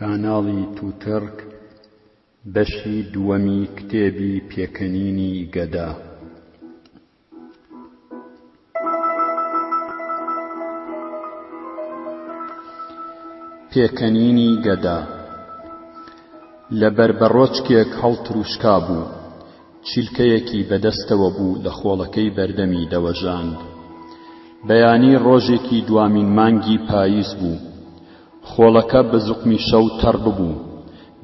کاناڵی توتڕک بەشی دووەمی کتێبی پێکەنینی گەدە. پێکەنینی گەدە لە بەربەڕۆچکێک هەڵترووشکابوو. چیلکەیەکی بەدەستەوە بوو لە خۆڵەکەی بەردەمی دەوەژاند. بەیانی ڕۆژێکی دوامین مانگی پاییز بوو. خۆڵەکە بە زوقمی شەو تەڕ ببوو.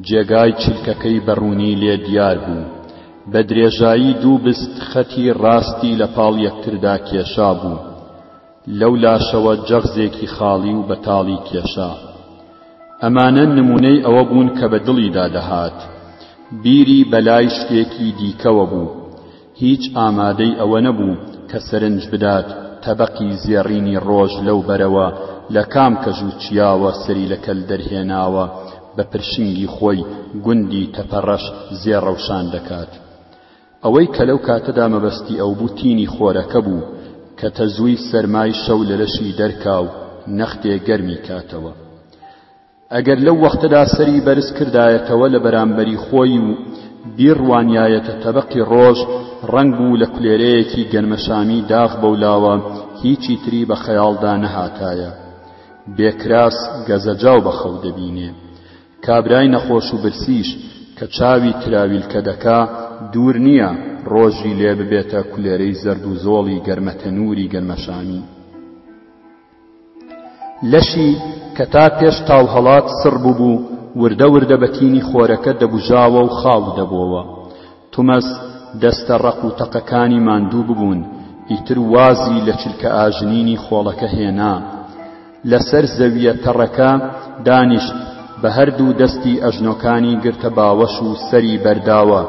جێگای چیلکەکەی بە ڕوونی لێ دیار بوو. بە درێژایی دوو بست خەتی ڕاستی لە پاڵ یەکتردا کێشابوو. لەو لاشەوە جەغزێکی خاڵی و بەتاڵی کێشا. ئەمانە نموونەی ئەوە بوون کە بە دڵیدا دەهات. بیری بە لای شتێکی دیکەوە بوو. هیچ ئامادەی ئەوە نەبوو کە سەرنج بدات تەبەقی زێڕینی ڕۆژ لەو بەرەوە لە کام کەژ و چیاوە سەری لە کەل دەرهێناوە بە پرشنگی خۆی گوندی تەپە ڕەش زێڕەوشان دەکات. ئەوەی کە لەو کاتەدا مەبەستی ئەو بوو تینی خۆرەکە بوو کە تەزووی سەرمای شەو لە لەشی دەرکا و نەختێ گەرمی کاتەوە. ئەگەر لەو وەختەدا سەری بەرز کردایەتەوە لە بەرامبەری خۆی و بیڕوانیایەتە تەبەقی ڕۆژ، ڕەنگ بوو لە کولێرەیەکی گەنمەشامی داغ بەولاوە هیچی تری بە خەیاڵدا نەهاتایە. بێکراس گەزەجاو بە خەو دەبینێ. کابرای نەخۆش و برسیش کە چاوی تراویلکە دەکا، دوور نییە ڕۆژی لێ ببێتە کولێرەی زەرد و زۆڵی گەرمەتەنووری گەرمەشامی. لەشی کە تا پێش تاو هەڵات سڕ بووبوو، وردە وردە بە تینی خۆرەکە دەبوژاوە و خاو دەبۆوە. تومەز دەستە ڕەق و تەقەکانی ماندوو ببوون، ئیتر وازی لە چلکە ئاژنینی خۆڵەکە هێنا. لەسەر زەوییە تەڕەکە دانیشت، بە هەردوو دەستی ئەژنۆکانی گرتە باوەش و سەری بەرداوە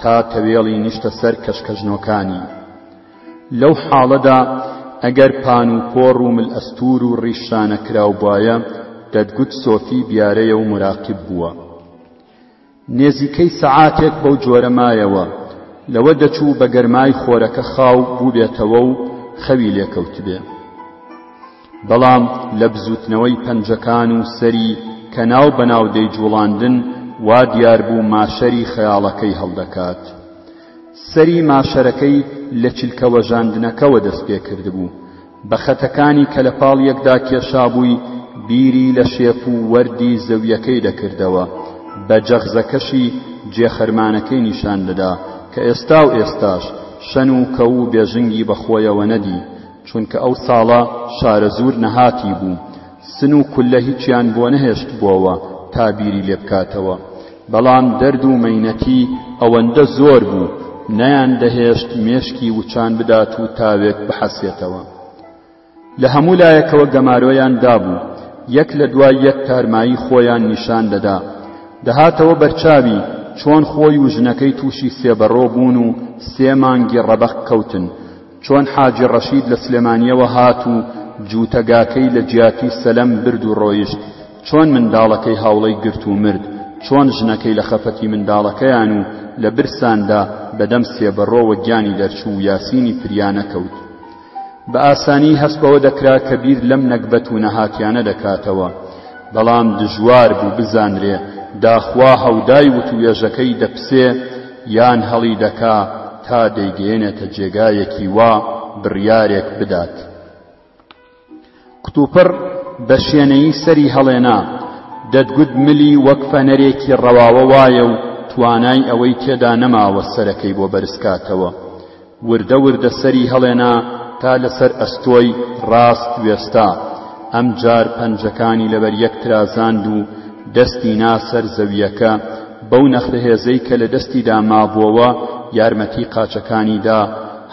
تا تەوێڵی نیشتە سەر کەشکەژنۆکانی. لەو حاڵەدا ئەگەر پان و پۆڕ و مل ئەستوور و ڕیش شانە کراوبوایە، دەتگوت سۆفی بیارەیە و موراقیب بووە. نێزیکەی سەعاتێک بەو جۆرە مایەوە، لەوە دەچوو بە گەرمای خۆرەکە خاو بووبێتەوە و خەوی لێ کەوتبێ. بەڵام لە بزووتنەوەی پەنجەکان و سەری کە ناو بە ناو دەیجووڵاندن وا دیار بوو ماشەری خەیاڵەکەی هەڵدەکات. سەری ماشەرەکەی لە چلکە وەژاندنەکەوە دەست پێ کردبوو. بە خەتەکانی کە لە پاڵ یەکدا کێشابووی بیری لە شێپ و وەردی زەوییەکەی دەکردەوە، بە جەغزەکەشی جێ خەرمانەکەی نیشان دەدا کە ئێستا و ئێستاش شەن و کەو و بێژنگی بە خۆیەوە نەدی، چونکە ئەو ساڵە شارەزوور نەهاتی بوو. سن و کولە هیچیان بۆ نەهێشتبۆوە تا بیری لێ بکاتەوە، بەڵام دەرد و مەینەتی ئەوەندە زۆر بوو نەیان دەهێشت مێشکی وچان بدات و تاوێک بحەسێتەوە. لە هەموو لایەکەوە گەمارۆیان دابوو، یەک لە دوای یەک تارمایی خۆیان نیشان دەدا. دەهاتەوە بەرچاوی چۆن خۆی و ژنەکەی تووشی سێبەڕۆ بوون و سێ مانگی ڕەبەق کەوتن، چۆن حاجی ڕەشید لە سلێمانیەوە هات و جووتەگاکەی لە جیاتی سەلەم برد و ڕۆیشت، چۆن منداڵەکەی هاوڵەی گرت و مرد، چۆن ژنەکەی لە خەفەتی منداڵەکەیان و لە برساندا بە دەم سێبەڕۆوە گیانی دەرچوو و یاسینی فریا نەکەوت. بە ئاسانی هەست بەوە دەکرا کە بیر لەم نەگبەت و نەهاتیانە دەکاتەوە. بەڵام دژوار بوو بزانرێ داخوا هەودای وتووێژەکەی دەپسێ یان هەڵی دەکا تا دەیگەیەنێتە جێگایەکی وا بڕیارێک بدات. کتوپڕ بە شێنەیی سەری هەڵێنا، دەتگوت ملی وەک فەنەرێکی ڕەواوە وایە و توانای ئەوەی تێدا نەماوە سەرەکەی بۆ بەرزکاتەوە. وردە وردە سەری هەڵێنا تا لەسەر ئەستۆی ڕاست وێستا، ئەمجار پەنجەکانی لەبەریەک ترازاند و دەستی نا سەر زەوییەکە، بەو نەخرە هێزەی کە لە دەستیدا مابووەوە یارمەتی قاچەکانی دا،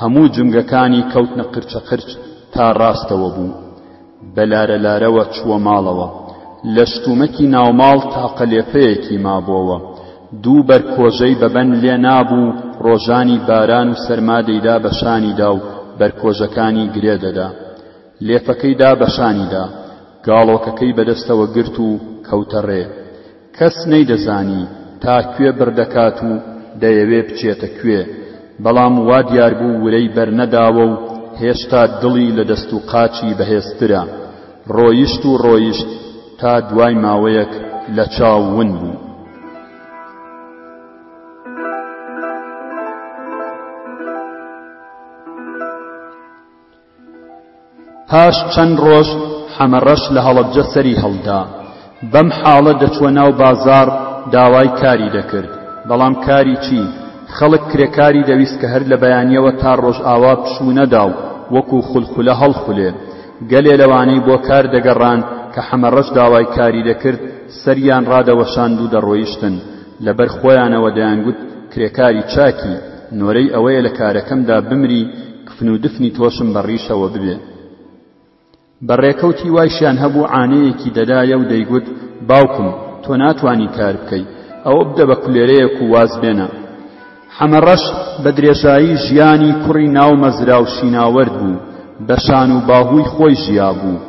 هەموو جومگەکانی کەوتنە قرچەقرچ تا ڕاستەوە بوو. بە لارە لارەوە چووە ماڵەوە. لە شتومەکی ناوماڵ تاقە لێفەیەکی مابۆوە. دوو بەرگ کۆژەی بە بەن لێ نابوو و ڕۆژانی باران و سەرما دەیدا بە شانیدا و بەرگ کۆژەکانی گرێ دەدا. لێفەکەی دا بە شانیدا. گاڵۆکەکەی بە دەستەوە گرت و کەوتە ڕێ. کەس نەیدەزانی تا کوێ بردەکات و دەیەوێ بچێتە کوێ، بەڵام وا دیار بوو ورەی بەرنەداوە و هێشتا دڵی لە دەست و قاچی بەهێزترە. ڕۆیشت و ڕۆیشت تا دوای ماوەیەک لە چاو ون بوو. پاش چەند ڕۆژ حەمە ڕەش لە هەڵەبجە سەری هەڵدا، بەم حاڵە دەچووە ناو بازاڕ داوای کاری دەکرد، بەڵام کاری چی؟ خەڵک کرێکاری دەویست کە هەر لە بەیانییەوە تا ڕۆژئاوا پشوو نەدا و وەکوو خولخولە هەڵخولێ. گەلێ لەوانەی بۆ کار دەگەڕان کە حەمە ڕەش داوای کاری دەکرد سەریان ڕادەوەشاند و دەڕۆیشتن، لە بەر خۆیانەوە دەیانگوت کرێکاری چاکی، نۆرەی ئەوەیە لە کارەکەمدا بمری، کفن و دفنی تۆشم بە ڕیشەوە ببێ. بە ڕێکەوتی وایشیان هەبوو عانەیەکی دەدایە و دەیگوت باوکم تۆ ناتوانی کار بکەی ئەوە بدە بە کولێرەیەک و واز بێنە. حەمەڕەش بە درێژایی ژیانی کوڕی ناو مەزرا و شیناوەرد بوو، بە شان و باهووی خۆی ژیابوو.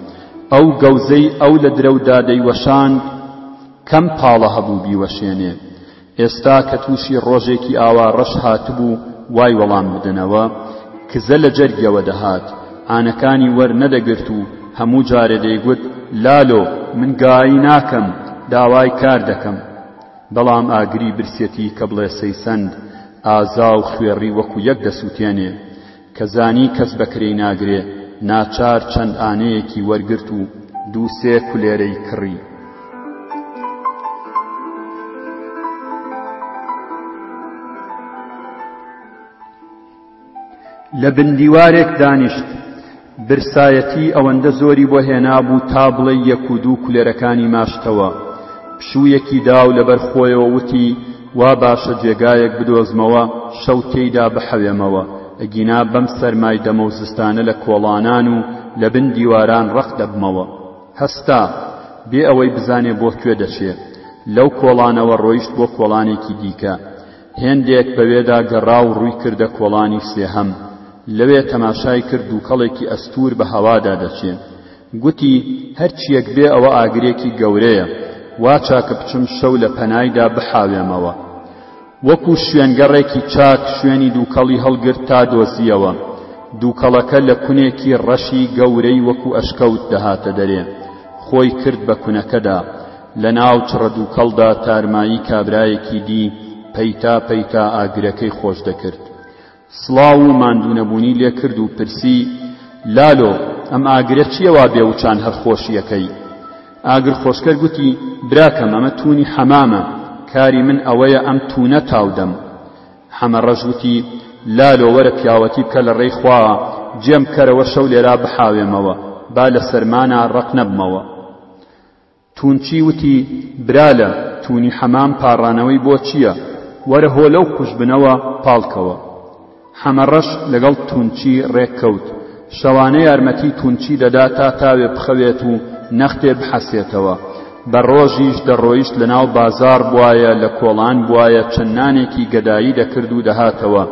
ئەو گەوزەی ئەو لە درەودا دەیوەشاند کەم پاڵە هەبوو بیوەشێنێ. ئێستا کە تووشی ڕۆژێکی ئاوا ڕەش هاتبوو وای وەڵام بدەنەوە، کزە لە جەرگیەوە دەهات، عانەکانی وەر نەدەگرت و هەموو جارێ دەیگوت، لالۆ من گاایی ناکەم، داوای کار دەکەم. بەڵام ئاگری برسیەتی کە بڵێسەی سەند، ئازا و خوێڕی وەکو یەک دەسووتێنێ. کە زانی کەس بە کرێی ناگرێ، ناچار چەند ئانەیەکی وەرگرت و دوو سێ کولێرەی کڕی. لە بن دیوارێک دانیشت، برسایەتی ئەوەندە زۆری بۆ هێنابوو تا بڵێی یەک و دوو کولێرەکانی ماشتەوە. پشوویەکی دا و لەبەر خۆیەوە وتی، وا باشە جێگایەک بدۆزمەوە شەو تێیدا بحەوێمەوە، ئەگینا بەم سەرمای دەمە و زستانە لە کۆڵانان و لە بن دیواران ڕەق دەبمەوە. هەستا. بێ ئەوەی بزانێ بۆ کوێ دەچێ. لەو کۆڵانەوە ڕۆیشت بۆ کۆڵانێکی دیکە. هێندێک بەوێدا گەڕا و ڕووی کردە کۆڵانی سێهەم. لەوێ تەماشای کرد دووکەڵێکی ئەستوور بە هەوادا دەچێ. گوتی، هەر چییەک بێ ئەوە ئاگرێکی گەورەیە، وا چاکە بچم شەو لە پەنایدا بحاوێمەوە. وەکوو شوێنگەڕێکی چاک شوێنی دووکەڵی هەڵگرت تا دۆزییەوە. دووکەڵەکە لە کونێکی ڕەشی گەورەی وەکوو ئەشکەوت دەهاتە دەرێ. خۆی کرد بە کونەکەدا. لە ناو چڕە دووکەڵدا تارمایی کابرایەکی دی پەیتا پەیتا ئاگرەکەی خۆش دەکرد. سڵاو و ماندوونەبوونی لێ کرد و پرسی، لالۆ، ئەم ئاگرە چییە وا بێ وچان هەر خۆشی ئەکەی؟ ئاگر خۆشکەر گوتی، براکەم ئەمە توونی حەمامە، کاری من ئەوەیە ئەم توونە تاو دەم. حەمە ڕەش وتی، لالۆ وەرە پیاوەتی بکە لە ڕێی خوا، جێم بکەرەوە شەو لێرا بحاوێمەوە، با لە سەرمانا ڕەق نەبمەوە. تونچی وتی، برا لە، تونی حەمام پاڕانەوەی بۆ چییە؟ وەرە هۆ لەو قوژبنەوە پاڵ کەوە. حەمەڕەش لەگەڵ تونچی ڕێک کەوت. شەوانە یارمەتی تونچی دەدا تا تاوێ بخەوێت و نەختێ بحەسێتەوە. بە ڕۆژیش دەڕۆیشت لە ناو بازاڕ بوایە لە کۆڵان بوایە چەند نانێکی گەدایی دەکرد و دەهاتەوە.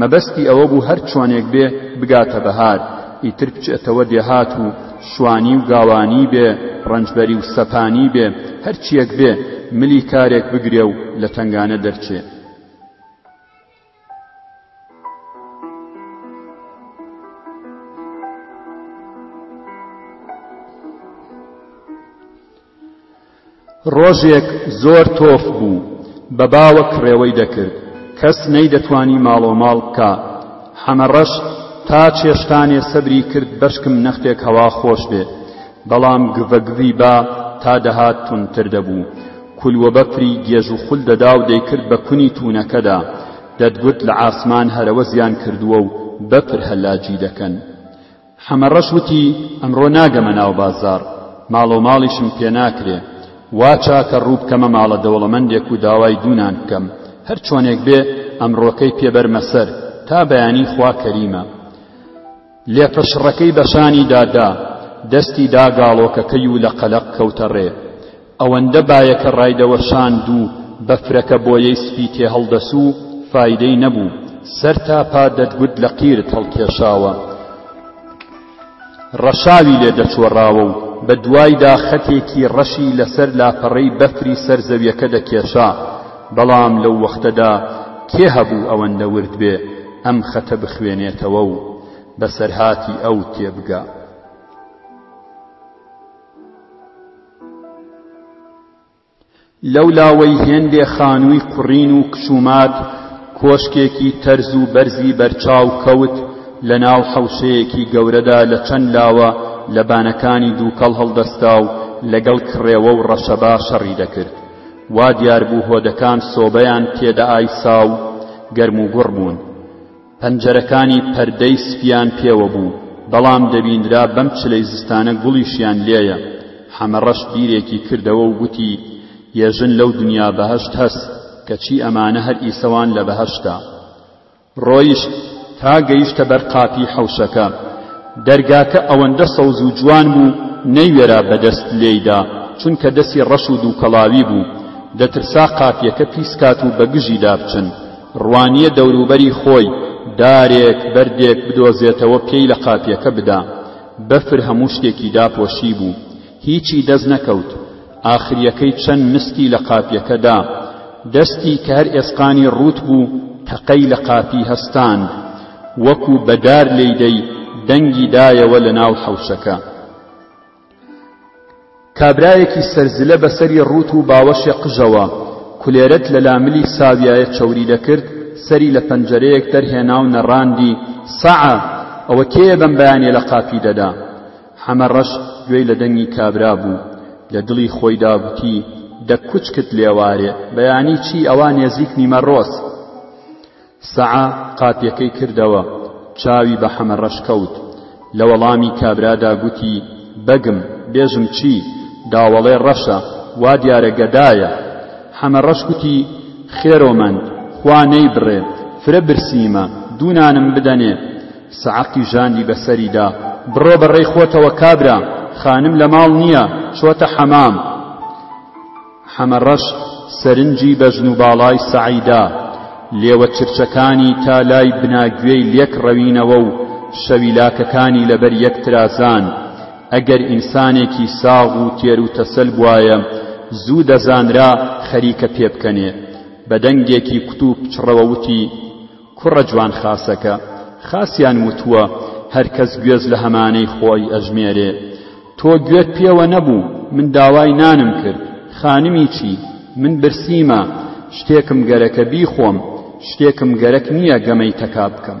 مەبەستی ئەوە بوو هەر چۆنێک بێ بگاتە بەهار، ئیتر بچێتەوە دێهات و شوانی و گاوانی بێ، ڕەنجبەری و سەپانی بێ، هەرچییەک بێ ملی کارێک بگرێ و لە تەنگانە دەرچێ. ڕۆژێک زۆر تۆف بوو، بە باوە کڕێوەی دەکرد، کەس نەیدەتوانی ماڵۆماڵ بکا. حەمەڕەش تا چێشتانێ سەبری کرد بەشکم نەختێک هەوا خۆش بێ، بەڵام گڤەگڤی با تا دەهات توندتر دەبوو. کول و بەفری گێژ و خول دەدا و دەیکرد بە کونی توونەکەدا. دەتگوت لە عاسمان هەرەوەزیان کردووە و بەفر هەلاجی دەکەن. حەمە ڕەش وتی، ئەمڕۆ ناگەمە ناو بازاڕ، ماڵەو ماڵیشم پێ ناکرێ، وا چاکە ڕوو بکەمە ماڵە دەوڵەمەندێک و داوای دوو نان بکەم، هەر چۆنێک بێ ئەمڕۆکەی پێ بەرمە سەر، تا بەیانی خوا کەریمە. لێفە شڕەکەی بەشانی دا دا، دەستی دا گاڵۆکەکەی و لە قەلەق کەوتە ڕێ. ئەوەندە بایەکە ڕایدەوەشاند و بەفرەکە بۆیەی سپی تێهەڵدەسوو فایدەی نەبوو، سەرتاپا دەتگوت لە قیرت هەڵکێشاوە، ڕەشاوی لێ دەچۆڕاوە و بە دوایدا خەتێکی ڕەشی لەسەر لاپەڕەی بەفری سەر زەویەکە دەکێشا، بەڵام لەو وەختەدا کێ هەبوو ئەوەندە ورد بێ ئەم خەتە بخوێنێتەوە و بەسەرهاتی ئەو تێبگا؟ لەو لاوەی هێندێ خانووی قوڕین و کشومات کۆشکێکی تەرز و بەرزی بەرچاو کەوت لە ناو حەوشەیەکی گەورەدا لە چەند لاوە لە بانەکانی دووکەڵ هەڵدەستا و لەگەڵ کڕێوە و ڕەشەبا شەڕی دەکرد وا دیار بوو هۆدەکان سۆبەیان تێدەئایسا و گەرموگوڕ بوون. پەنجەرەکانی پەردەی سپییان پێوە بوو، بەڵام دەبینرا بەم چلەی زستانە گوڵیشیان لێیە. حەمەڕەش بیرێکی کردەوە و گوتی، یێ ژن لەو دنیا بەهەشت هەس، کەچی ئەمانە هەر ئیسەوان لە بەهەشتە. ڕۆیشت تا گەیشتە بەر قاپی حەوشەکە. دەرگاکە ئەوەندە سەوز و جوان بوو، نەیوێرا بە دەست لێی دا، چونکە دەسی ڕەش و دووکەڵاوی بوو، دەترسا قاپییەکە پیس کات و بە گژی دا بچن. ڕوانیە دەوروبەری خۆی دارێک بەردێک بدۆزێتەوە پێی لە قاپیەکە بدا، بەفر هەموو شتێکی داپۆشیبوو هیچی دەست نەکەوت، ئاخریەکەی چەند مسکی لە قاپیەکە دا، دەستی کە هەر ئێسقانی ڕووت بوو تەقەی لە قاپی هەستاند وەکو بە دار لێی دەی دەنگی دایەوە لە ناو حەوشەکە. کابرایەکی سەرزلە بە سەری ڕووت و باوەشێ قژەوە، کولێرەت لە لاملی ساویایە چەوری دەکرد، سەری لە پەنجەرەیەک دەرهێنا و نەڕاندی، سەعە! ئەوە کێیە بەم بەیانیە لە قاپی دەدا؟ حەمە ڕەش گوێی لە دەنگی کابرا بوو، لە دڵی خۆیدا گوتی، دە کوچکت لێوارێ، بەیانی چی، ئەوە نێزیک نیمەڕۆز! سەعە قاپیەکەی کردەوە چاوی بە حەمە ڕەش کەوت لە وەڵامی کابرادا گوتی، بەگم، بێژم چی؟ داوەڵێ ڕەشە، وا دیارە گەدایە! حەمە ڕەش گوتی، خێرۆ مەند، خوا نەیبڕێ، فرە برسیمە، دوو نانم بدەنێ! سەعە قیژاندی بە سەریدا، بڕۆ بە ڕێی خۆتەوە کابرا، خانم لە ماڵ نییە، چۆتە حەمام! حەمە ڕەش سەرنجی بە ژن و باڵای سەعی دا، لێوە چرچەکانی تا لای بناگوێی لێک ڕەوینەوە و شەویلاکەکانی لە بەر یەک ترازان. ئەگەر ئینسانێکی ساغ و تێروتەسەل بوایە، زوو دەزانرا خەریکە پێبکەنێ. بە دەنگێکی کوت و پچڕەوە وتی، کوڕە جوان خاسەکە خاسیان وتووە هەر کەس گوێز لە هەمانەی خۆی ئەژمێرێ تۆ گوێت پێوە نەبوو من داوای نانم کرد خانمی چی من برسیمە شتێکم گەرەکە بیخۆم شتێکم گەرەک نییە گەمەی تەکا بکەم